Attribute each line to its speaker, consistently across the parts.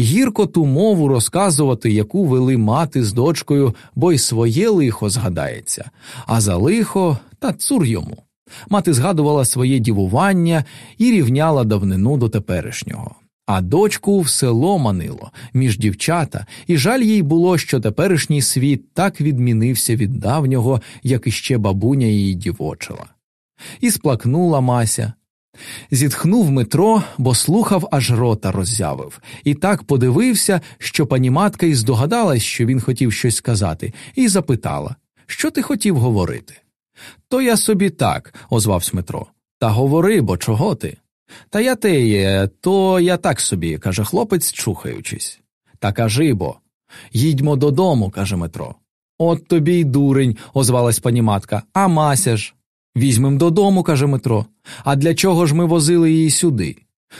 Speaker 1: Гірко ту мову розказувати, яку вели мати з дочкою, бо й своє лихо згадається, а за лихо та цур йому. Мати згадувала своє дівування і рівняла давнину до теперішнього. А дочку в село манило між дівчата, і жаль їй було, що теперішній світ так відмінився від давнього, як іще бабуня її дівочила. І сплакнула Мася. Зітхнув Митро, бо слухав, аж рота роззявив, і так подивився, що пані матка й здогадалась, що він хотів щось сказати, і запитала Що ти хотів говорити? То я собі так, озвався Митро. Та говори, бо чого ти? Та я теє, то я так собі, каже хлопець, чухаючись. Та кажи бо. Їдьмо додому, каже Метро. От тобі й дурень, озвалась пані матка, а Мася ж. Візьмем додому, каже Метро. А для чого ж ми возили її сюди?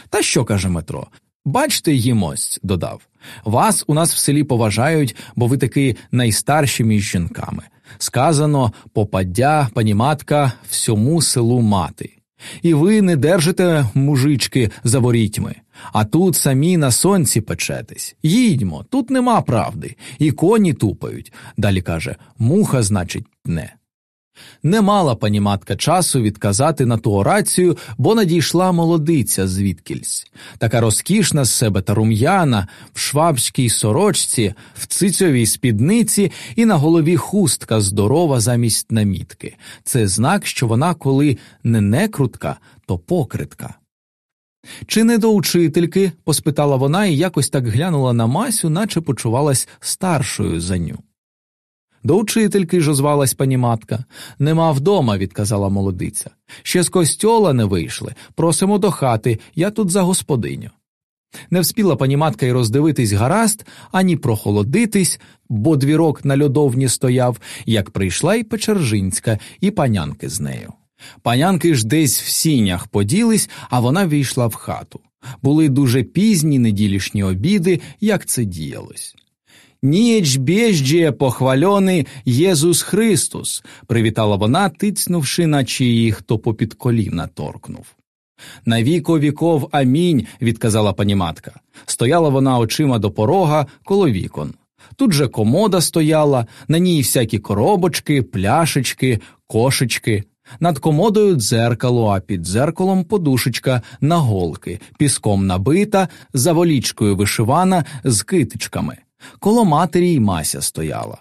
Speaker 1: Та що, каже Метро? Бачте, їмость, додав. Вас у нас в селі поважають, бо ви таки найстарші між жінками. Сказано попаддя, пані матка, всьому селу мати. І ви не держите мужички за ворітьми, а тут самі на сонці печетесь. Їдьмо, тут нема правди, і коні тупають. Далі каже муха, значить, не. Не мала пані матка часу відказати на ту орацію, бо надійшла молодиця звідкільсь, така розкішна з себе та рум'яна, в швабській сорочці, в цицьовій спідниці і на голові хустка здорова замість намітки. Це знак, що вона, коли не некрутка, то покритка. Чи не до учительки? поспитала вона і якось так глянула на Масю, наче почувалась старшою за ню. До учительки ж озвалась пані матка. Нема вдома, відказала молодиця. Ще з костьола не вийшли. Просимо до хати, я тут за господиню. Не вспіла пані матка й роздивитись гаразд, ані прохолодитись, бо двірок на льодовні стояв, як прийшла й Печержинська, і панянки з нею. Панянки ж десь в сінях поділись, а вона війшла в хату. Були дуже пізні неділішні обіди, як це діялось. Ніч бєжджє похвальоний Єзус Христос, привітала вона, тицнувши, наче її хто попід коліна торкнув. На віко віков амінь, відказала пані матка. Стояла вона очима до порога коло вікон. Тут же комода стояла, на ній всякі коробочки, пляшечки, кошечки. Над комодою дзеркало, а під дзеркалом подушечка, наголки, піском набита, заволічкою вишивана з китичками. Коло матері й Мася стояла.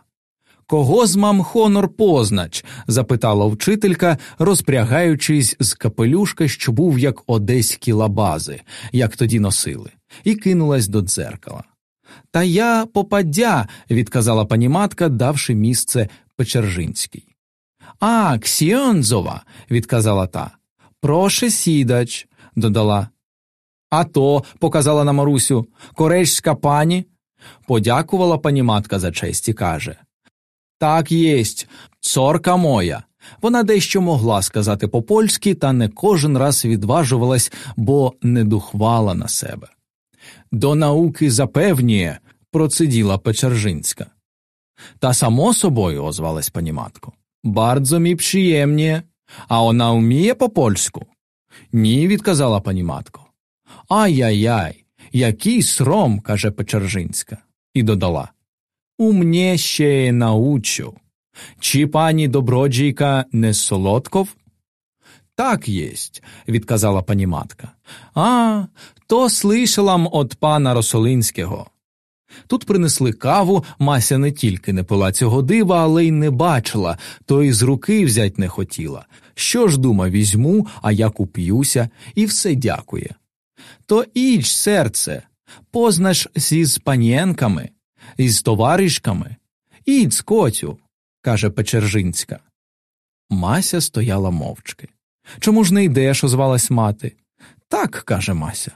Speaker 1: Кого з мам хонор познач? запитала вчителька, розпрягаючись з капелюшка, що був як одеські лабази, як тоді носили, і кинулась до дзеркала. Та я попаддя, відказала пані матка, давши місце Печержинській. А, Ксіонзова, відказала та. Проше сідач, додала. А то, показала на Марусю, коречська пані. Подякувала пані матка за честь і каже Так єсть, цорка моя. Вона дещо могла сказати по польськи, та не кожен раз відважувалась, бо не духвала на себе. До науки запевнює, проциділа Печержинська. Та само собою, озвалась пані матко. Бардзо мі przyjemnie. А вона вміє по польську? Ні, відказала пані матко. Ай-яй-яй, який сром, каже Печержинська, і додала У мне ще научу. Чи пані доброджійка не солодков? Так єсть, відказала пані матка. А, то слишалам от пана Росолинського. Тут принесли каву, Мася не тільки не пила цього дива, але й не бачила, то й з руки взять не хотіла. Що ж, дума, візьму, а я куп'юся, і все дякує. То іч, серце, познаш з панєнками, із товаришками. Ідь, котю, каже Печержинська. Мася стояла мовчки. Чому ж не йдеш? озвалась мати. Так, каже Мася.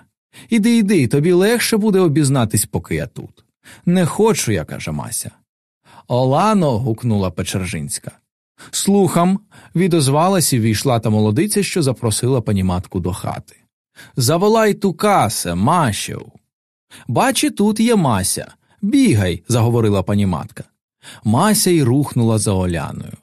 Speaker 1: Іди, іди, тобі легше буде обізнатись, поки я тут. Не хочу я, каже Мася. Олано. гукнула Печержинська. Слухам, відозвалась і війшла та молодиця, що запросила пані матку до хати. Заволай ту касе, Машев. Бачи, тут є Мася. Бігай, заговорила пані матка. Мася й рухнула за Оляною.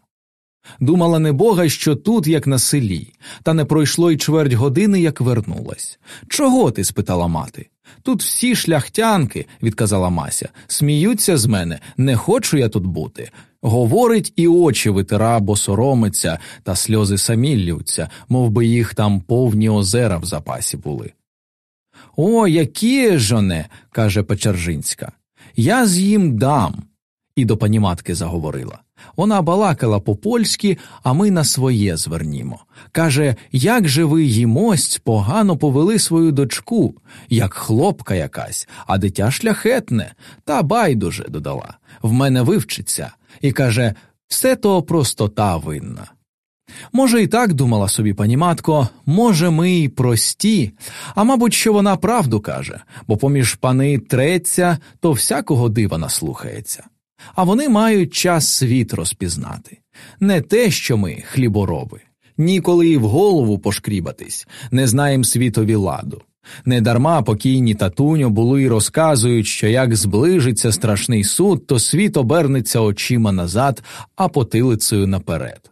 Speaker 1: Думала небога, що тут, як на селі, та не пройшло й чверть години, як вернулась. Чого ти? спитала мати. Тут всі шляхтянки, відказала Мася, сміються з мене, не хочу я тут бути. Говорить, і очі витира, бо соромиться, та сльози самі ллються, мов би їх там повні озера в запасі були. О, які жоне, каже Печержинська. Я з їм дам. І до пані матки заговорила. Вона балакала по польськи, а ми на своє звернімо. Каже, як же ви їмость погано повели свою дочку, як хлопка якась, а дитя шляхетне, та байдуже додала. В мене вивчиться, і каже, все то простота винна. Може, і так думала собі пані матко, може, ми й прості, а мабуть, що вона правду каже, бо поміж пани треться, то всякого дива наслухається. А вони мають час світ розпізнати, не те, що ми, хлібороби, ніколи і в голову пошкрібатись, не знаєм світові ладу. Недарма покійні татуньо були й розказують, що як зближиться страшний суд, то світ обернеться очима назад, а потилицею наперед.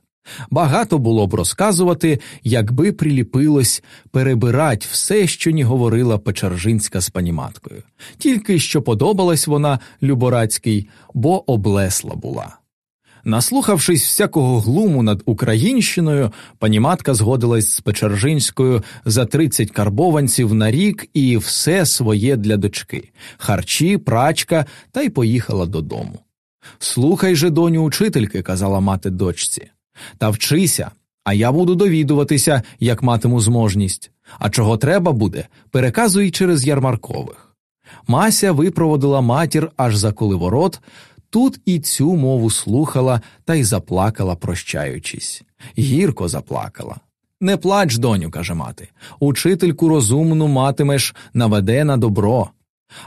Speaker 1: Багато було б розказувати, якби приліпилось перебирать все, що ні говорила Печержинська з паніматкою, тільки що подобалась вона Люборацький, бо облесла була. Наслухавшись всякого глуму над Українщиною, паніматка згодилась з Печержинською за тридцять карбованців на рік і все своє для дочки харчі, прачка, та й поїхала додому. Слухай же, доню, учительки, казала мати дочці. Та вчися, а я буду довідуватися, як матиму зможність. А чого треба буде, переказуй через ярмаркових. Мася випроводила матір аж за коливорот, тут і цю мову слухала та й заплакала, прощаючись. Гірко заплакала. Не плач, доню, каже мати. Учительку розумну матимеш, наведе на добро.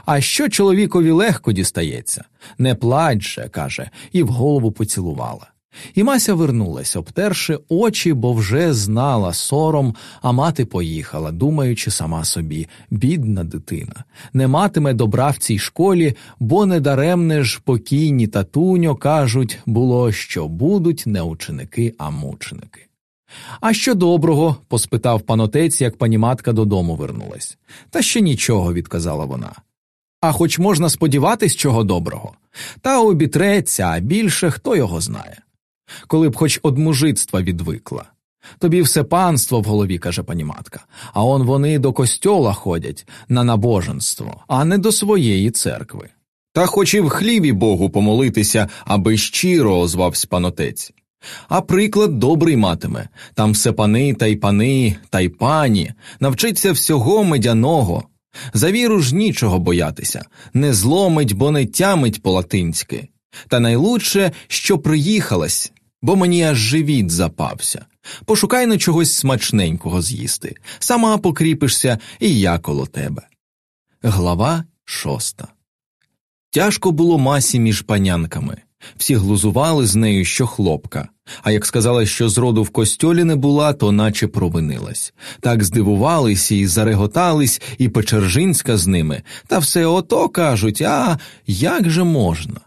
Speaker 1: А що чоловікові легко дістається? Не плач же, каже, і в голову поцілувала. І Мася вернулась, обтерши очі, бо вже знала сором, а мати поїхала, думаючи сама собі бідна дитина, не матиме добра в цій школі, бо недаремне ж покійні татуньо кажуть, було, що будуть не ученики, а мученики. А що доброго? поспитав панотець, як пані матка додому вернулась. Та ще нічого, відказала вона. А хоч можна сподіватись чого доброго. Та обітреться, а більше хто його знає коли б хоч од мужицтва відвикла. Тобі все панство в голові, каже пані матка, а он вони до костьола ходять на набоженство, а не до своєї церкви. Та хоч і в хліві Богу помолитися, аби щиро озвався панотець. А приклад добрий матиме там все пани та й пани, та й пані, навчиться всього медяного. За віру ж нічого боятися, не зломить, бо не тямить по латинськи. Та найлучше, що приїхалась, бо мені аж живіт запався. Пошукай на чогось смачненького з'їсти, сама покріпишся, і я коло тебе. Глава шоста. Тяжко було масі між панянками. Всі глузували з нею, що хлопка, а як сказала, що зроду в костьолі не була, то наче провинилась. Так здивувалися і зареготались, і Печержинська з ними, та все ото кажуть, а як же можна?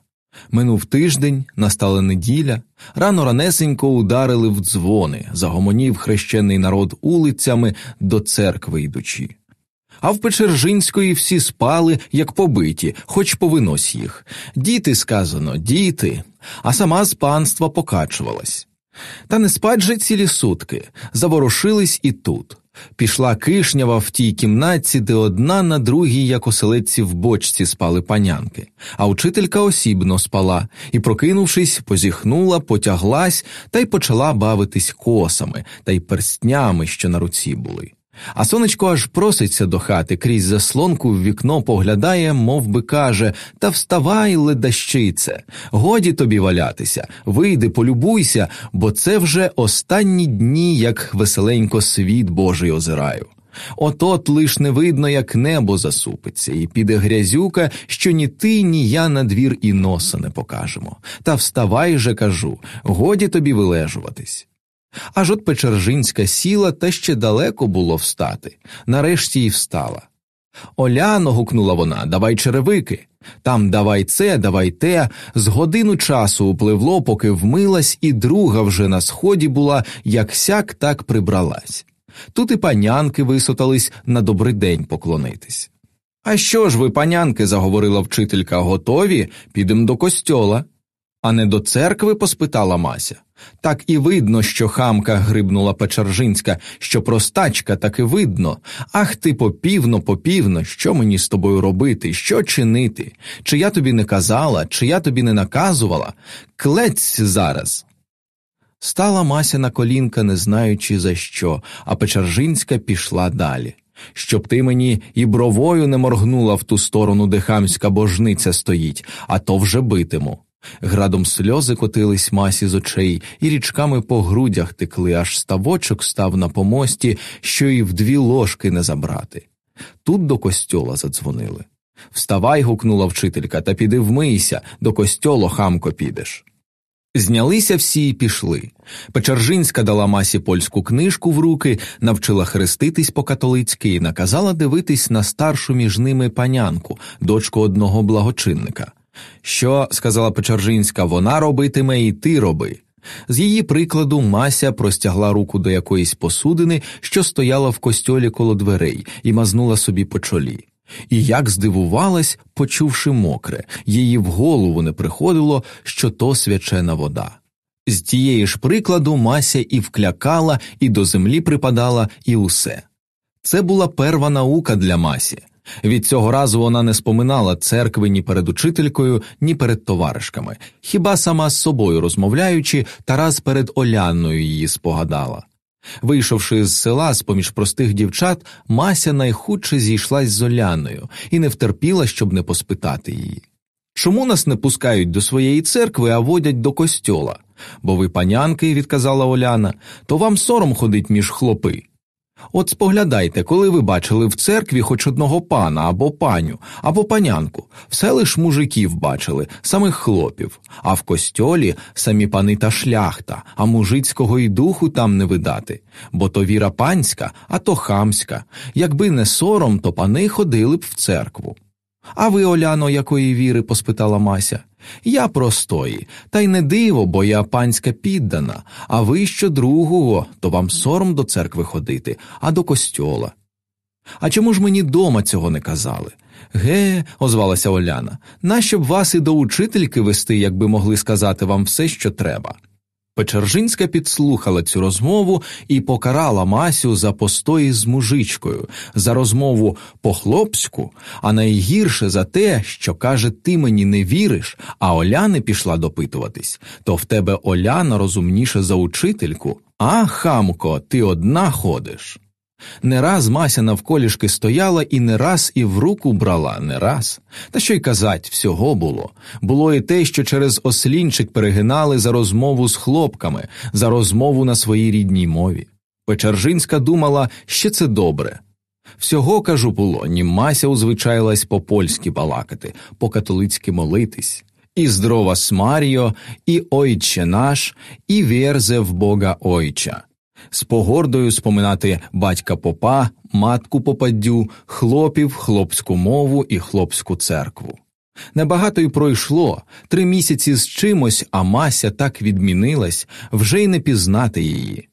Speaker 1: Минув тиждень, настала неділя, рано ранесенько ударили в дзвони, загомонів хрещений народ улицями до церкви йдучи. А в Печержинської всі спали, як побиті, хоч повинось їх. Діти, сказано, діти, а сама з панства покачувалась. Та не спать же цілі сутки, заворушились і тут. Пішла кишнява в тій кімнатці, де одна на другій, як оселедці в бочці спали панянки, а учителька осібно спала і, прокинувшись, позіхнула, потяглась та й почала бавитись косами та й перстнями, що на руці були. А сонечко аж проситься до хати, крізь заслонку в вікно поглядає, мов би каже Та вставай, ледащице, годі тобі валятися, вийди, полюбуйся, бо це вже останні дні, як веселенько світ Божий озираю. От от лиш не видно, як небо засупиться, і піде грязюка, що ні ти, ні я на двір і носа не покажемо. Та вставай же, кажу, годі тобі вилежуватись. Аж от Печержинська сіла, та ще далеко було встати. Нарешті й встала. Оляно, гукнула вона, давай черевики. Там давай це, давай те. З годину часу upливло, поки вмилась, і друга вже на сході була, як сяк так прибралась. Тут і панянки висотались на добрий день поклонитись. А що ж ви, панянки, заговорила вчителька, готові? Підемо до костьола. А не до церкви? поспитала Мася. Так і видно, що хамка грибнула Печержинська, що простачка так і видно. Ах ти попівно, попівно, що мені з тобою робити, що чинити? Чи я тобі не казала, чи я тобі не наказувала? Клець зараз. Стала Мася на колінка, не знаючи за що, а Печержинська пішла далі. Щоб ти мені і бровою не моргнула в ту сторону, де хамська божниця стоїть, а то вже битиму. Градом сльози котились масі з очей, і річками по грудях текли, аж ставочок став на помості, що і в дві ложки не забрати. Тут до костьола задзвонили. Вставай, гукнула вчителька, та піди вмийся, до костьолу хамко підеш. Знялися всі і пішли. Печержинська дала масі польську книжку в руки, навчила хреститись по католицьки і наказала дивитись на старшу між ними панянку, дочку одного благочинника. Що, сказала Печержинська, вона робитиме і ти роби. З її прикладу Мася простягла руку до якоїсь посудини, що стояла в костьолі коло дверей, і мазнула собі по чолі. І як здивувалась, почувши мокре, її в голову не приходило, що то свячена вода. З тієї ж прикладу Мася і вклякала, і до землі припадала, і усе. Це була перва наука для Масі. Від цього разу вона не споминала церкви ні перед учителькою, ні перед товаришками, хіба сама з собою розмовляючи, та раз перед Олянною її спогадала. Вийшовши з села з поміж простих дівчат, Мася найхудше зійшлась з Оляною і не втерпіла, щоб не поспитати її. Чому нас не пускають до своєї церкви, а водять до костьола? Бо ви панянки, відказала Оляна, то вам сором ходить між хлопи. От споглядайте, коли ви бачили в церкві хоч одного пана або паню, або панянку, все лиш мужиків бачили, самих хлопів, а в костьолі самі пани та шляхта, а мужицького й духу там не видати, бо то віра панська, а то хамська. Якби не сором, то пани ходили б в церкву. А ви, Оляно, якої віри? поспитала Мася. Я простої, та й не диво, бо я панська піддана, а ви що другого, то вам сором до церкви ходити, а до костьола. А чому ж мені дома цього не казали? Ге, озвалася Оляна, нащо б вас і до учительки вести, якби могли сказати вам все, що треба. Печержинська підслухала цю розмову і покарала Масю за постої з мужичкою, за розмову по-хлопську, а найгірше за те, що каже, ти мені не віриш, а Оляни пішла допитуватись, то в тебе Оляна розумніше за учительку. А, хамко, ти одна ходиш. Не раз Мася навколішки стояла і не раз і в руку брала, не раз. Та що й казать, всього було. Було і те, що через ослінчик перегинали за розмову з хлопками, за розмову на своїй рідній мові. Печержинська думала, що це добре. Всього, кажу, було, ні Мася узвичайлась по польськи балакати, по католицьки молитись. І здрова смаріо, і ойче наш, і вєрзе в Бога Ойча з погордою споминати батька попа, матку попаддю, хлопів, хлопську мову і хлопську церкву. Небагато й пройшло три місяці з чимось, а Мася так відмінилась, вже й не пізнати її.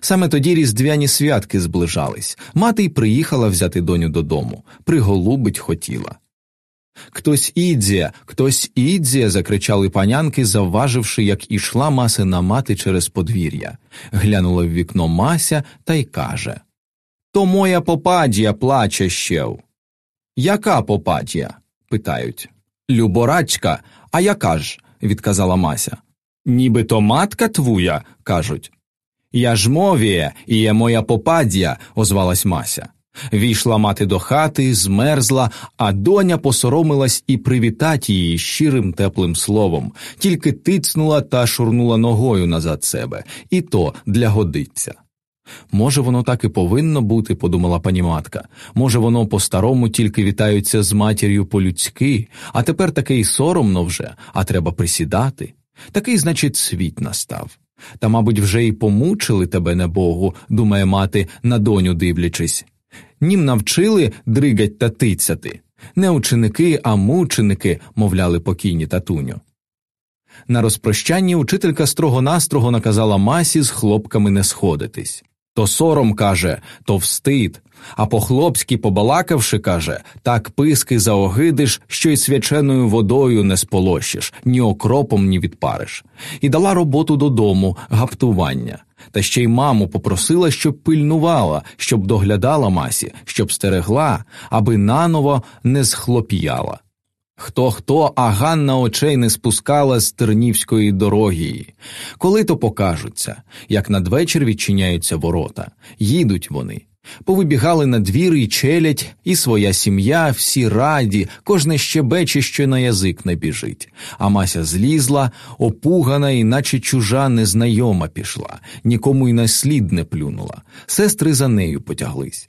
Speaker 1: Саме тоді різдвяні святки зближались, мати й приїхала взяти доню додому, приголубить хотіла. Хтось ідзія, хтось ідзія. закричали панянки, завваживши, як ішла масина мати через подвір'я. Глянула в вікно Мася та й каже То моя попадія плаче ще. Яка попадія? питають. Люборачка, а яка ж? відказала Мася. Нібито матка твоя, кажуть. Я ж мовіє, і є моя попадія, озвалась Мася. Війшла мати до хати, змерзла, а доня посоромилась і привітать її щирим теплим словом, тільки тицнула та шурнула ногою назад себе, і то для годиться. Може, воно так і повинно бути, подумала пані матка. Може, воно по старому тільки вітаються з матір'ю по людськи, а тепер таке й соромно вже, а треба присідати. Такий, значить, світ настав. Та, мабуть, вже й помучили тебе, небогу, думає мати, на доню дивлячись. Нім навчили дригать та тицяти. Не ученики, а мученики, мовляли покійні татуню. На розпрощанні учителька строго настрого наказала масі з хлопками не сходитись. То сором каже, то встид, а по хлопськи побалакавши, каже, так писки заогидиш, що й свяченою водою не сполощиш, ні окропом, ні відпариш. І дала роботу додому, гаптування. Та ще й маму попросила, щоб пильнувала, щоб доглядала масі, щоб стерегла, аби наново не схлоп'яла. Хто хто, а Ганна очей не спускала з тернівської дороги. Коли то покажуться, як надвечір відчиняються ворота, їдуть вони. Повибігали на двір і челядь, і своя сім'я, всі раді, кожне щебече, що на язик не біжить. А Мася злізла, опугана, і наче чужа незнайома пішла, нікому й на слід не плюнула. Сестри за нею потяглись.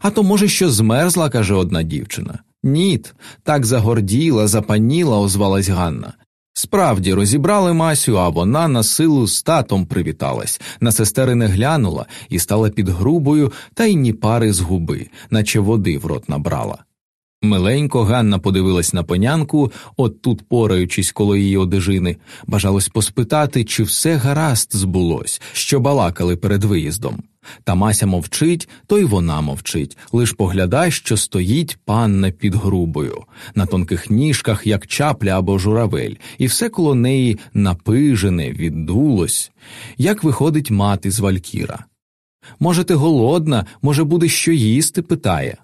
Speaker 1: А то, може, що змерзла, каже одна дівчина. Ніт, так загорділа, запаніла, озвалась Ганна. Справді розібрали Масю, а вона на силу з татом привіталась, на сестери не глянула і стала під грубою, та й ні пари з губи, наче води в рот набрала. Миленько Ганна подивилась на понянку, от тут пораючись коло її одежини, бажалось поспитати, чи все гаразд збулось, що балакали перед виїздом. Та Мася мовчить, то й вона мовчить, лиш поглядай, що стоїть панна під грубою, на тонких ніжках, як чапля або журавель, і все коло неї напижене, віддулось, як виходить мати з Валькіра. Може, ти голодна, може, буде що їсти? питає.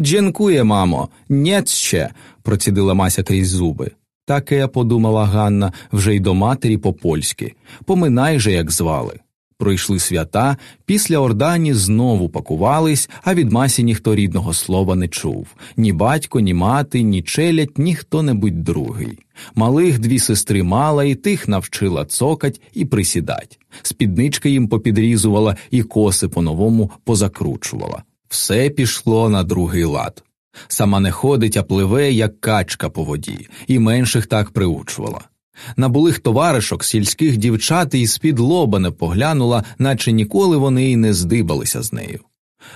Speaker 1: Дженкує, мамо, нєт ще, процідила Мася крізь зуби. Таке подумала Ганна вже й до матері по польськи. Поминай же, як звали. Пройшли свята, після Ордані знову пакувались, а від масі ніхто рідного слова не чув ні батько, ні мати, ні челядь, ні хто небудь другий. Малих дві сестри мала, і тих навчила цокать і присідать. Спіднички їм попідрізувала і коси по-новому позакручувала. Все пішло на другий лад. Сама не ходить, а пливе, як качка по воді, і менших так приучувала. На булих товаришок сільських дівчат і з-під лоба не поглянула, наче ніколи вони й не здибалися з нею.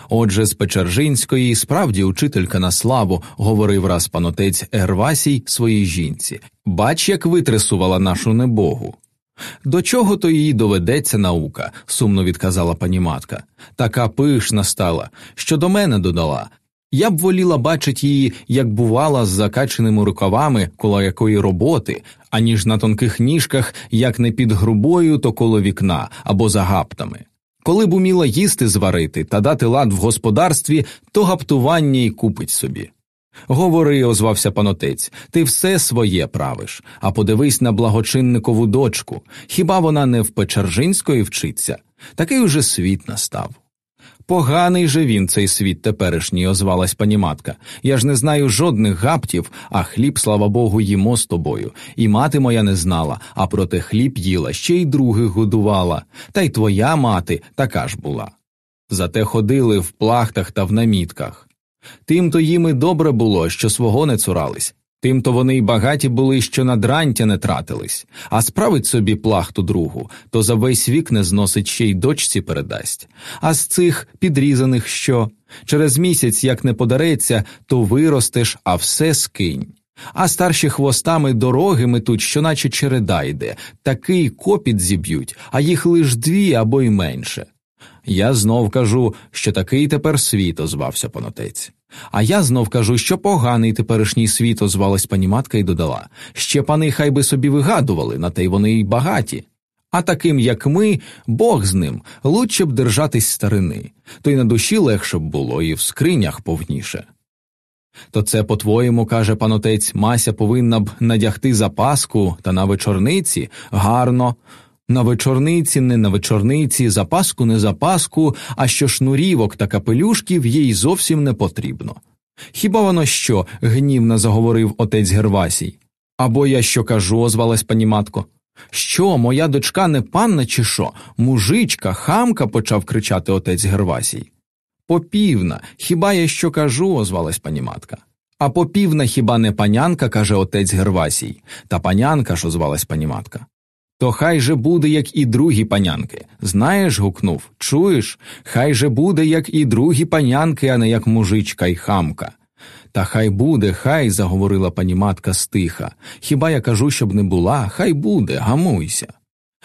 Speaker 1: Отже, з Печержинської справді учителька на славу, говорив раз панотець Ервасій своїй жінці бач, як витресувала нашу небогу. До чого то їй доведеться наука, сумно відказала пані матка. Така пишна стала, що до мене додала. Я б воліла бачити її, як бувала, з закаченими рукавами коло якої роботи, аніж на тонких ніжках, як не під грубою, то коло вікна або за гаптами. Коли б уміла їсти зварити та дати лад в господарстві, то гаптування й купить собі. Говори, озвався панотець, ти все своє правиш, а подивись на благочинникову дочку. Хіба вона не в Печержинської вчиться? Такий уже світ настав. Поганий же він, цей світ теперішній, озвалась пані матка. Я ж не знаю жодних гаптів, а хліб, слава Богу, їмо з тобою. І мати моя не знала, а проте хліб їла, ще й других годувала. Та й твоя мати така ж була. Зате ходили в плахтах та в намітках. Тим то їм і добре було, що свого не цурались. Тим-то вони й багаті були, що на дрантя не тратились, а справить собі плахту другу, то за весь вік не зносить ще й дочці передасть. А з цих підрізаних що? Через місяць, як не подареться, то виростеш, а все скинь. А старші хвостами дороги метуть, що наче череда йде, такий копіт зіб'ють, а їх лиш дві або й менше. Я знов кажу, що такий тепер світ, озвався понотець. А я знов кажу, що поганий теперішній світ, озвалась пані матка і додала ще пани хай би собі вигадували, на те й вони й багаті. А таким, як ми, Бог з ним, лучше б держатись старини, то й на душі легше б було, і в скринях повніше. То це, по твоєму, каже панотець, Мася повинна б надягти запаску та на вечорниці гарно. На вечорниці, не на вечорниці, запаску не запаску, а що шнурівок та капелюшків їй зовсім не потрібно. Хіба воно що? гнівно заговорив отець Гервасій. Або я що кажу, озвалась пані матко. Що, моя дочка не панна, чи що? Мужичка, хамка, почав кричати отець Гервасій. Попівна, хіба я що кажу, озвалась пані матка. А попівна хіба не панянка, каже отець Гервасій, та панянка ж озвалась пані матка. То хай же буде, як і другі панянки. Знаєш, гукнув, чуєш? Хай же буде, як і другі панянки, а не як мужичка й хамка. Та хай буде, хай, заговорила пані матка стиха. Хіба я кажу, щоб не була, хай буде, гамуйся.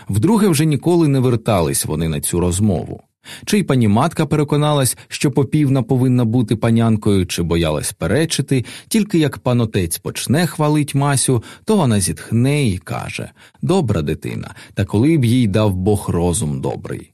Speaker 1: Вдруге вже ніколи не вертались вони на цю розмову. Чи й пані матка переконалась, що попівна повинна бути панянкою, чи боялась перечити, тільки як панотець почне хвалить Масю, то вона зітхне і каже добра дитина, та коли б їй дав Бог розум добрий.